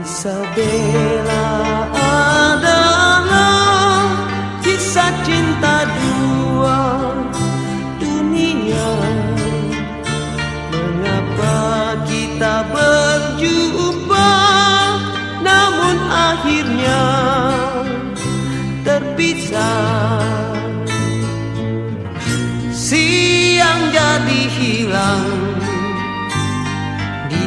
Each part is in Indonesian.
Isabela. Hilang di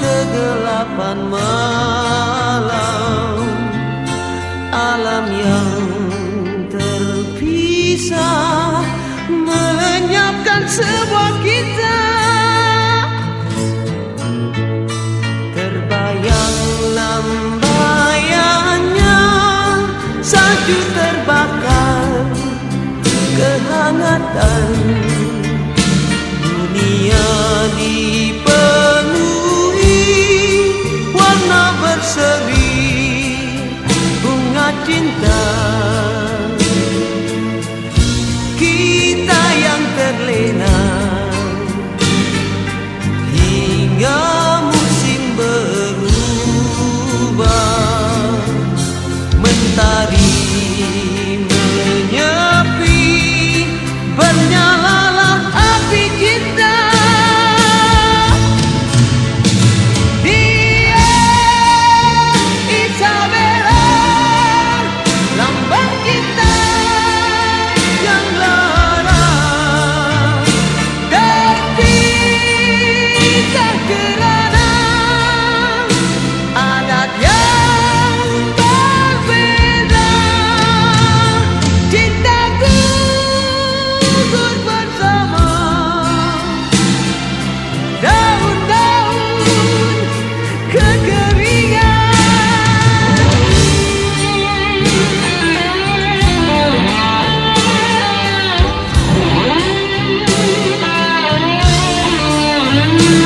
kegelapan malam. Alam yang terpisah Melenyapkan sebuah kita. Terbayang lambayannya Salju terbakar Kehangatan me. Mm-hmm.